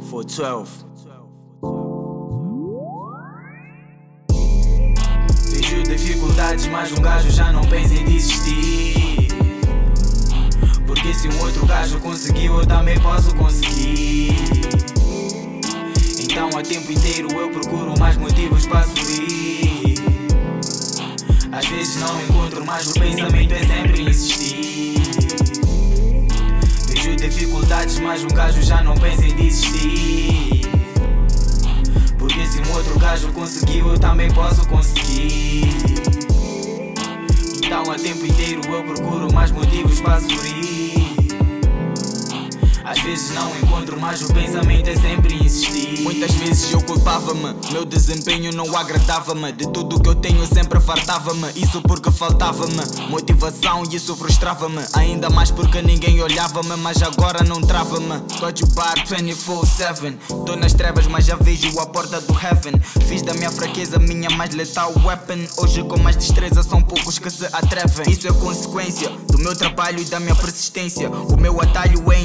for 12. Vejo dificuldades, mas um gajo já não pensa em desistir. Porque se um outro gajo conseguiu, eu também posso conseguir. Então, a tempo inteiro eu procuro mais motivos para subir. Às vezes não encontro, mas o pensamento é sempre insistir. Vejo dificuldades, mas um gajo já não pensa em motivos para sorrir. Às vezes não encontro, mas o pensamento é sempre insistir. Muitas vezes eu culpava-me, meu desempenho não agradava-me. De tudo que eu tenho sempre fartava-me. Isso porque faltava-me motivação e isso frustrava-me. Ainda mais porque ninguém olhava-me, mas agora não trava-me. You bar 24-7. Tô nas trevas, mas já vejo a porta do heaven. Fiz da minha fraqueza minha mais letal weapon. Hoje, com mais destreza, são poucos que se atrevem. Isso é consequência do meu trabalho e da minha persistência. O meu atalho é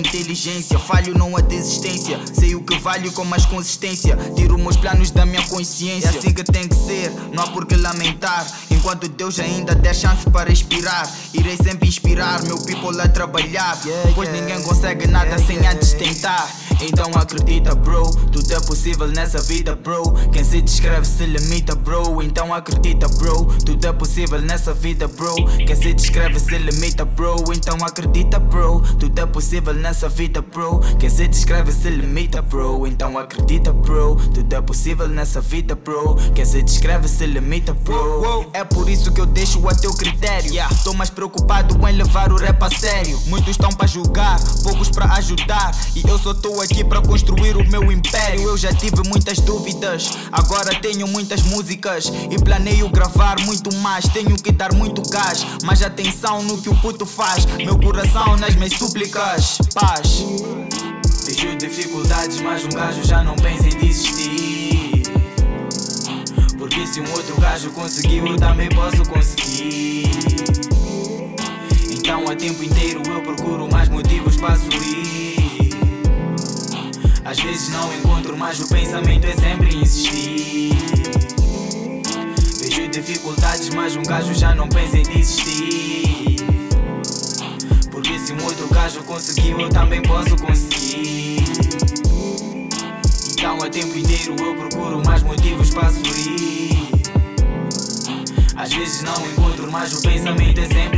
Falho não há desistência. Sei o que valho com mais consistência. Tiro meus planos da minha consciência. É assim que tem que ser, não há por que lamentar. Enquanto Deus ainda der chance para respirar, irei sempre inspirar meu people a trabalhar. Pois ninguém consegue nada sem antes tentar. Então acredita, bro, tudo é possível nessa vida, bro. Quem se descreve se limita, bro. Então acredita, bro, tudo é possível nessa vida, bro. Quem se descreve se limita, bro. Então acredita, bro, tudo é possível nessa vida, bro. Quem se descreve se limita, bro. Então acredita, bro, tudo é possível nessa vida, bro. Quem se descreve se limita, bro. É por isso que eu deixo a teu critério. Tô mais preocupado em levar o rap a sério. Muitos estão para julgar, poucos para ajudar. E eu só tô aqui para construir o meu império. Eu já tive muitas dúvidas, agora tenho muitas músicas. E planeio gravar muito mais. Tenho que dar muito gás, mas atenção no que o puto faz. Meu coração nas minhas súplicas. Paz. Vejo dificuldades, mas um gajo já não pensa em desistir. Porque se um outro gajo conseguiu, eu também posso conseguir. Então, a tempo inteiro eu procuro mais motivos para sorrir. Às vezes não encontro, mas o pensamento é sempre insistir. Vejo dificuldades, mas um gajo já não pensa em desistir. Porque se um outro gajo conseguiu, eu também posso conseguir. Então, a tempo inteiro eu procuro mais motivos para sorrir. Às vezes não encontro, mas o pensamento é sempre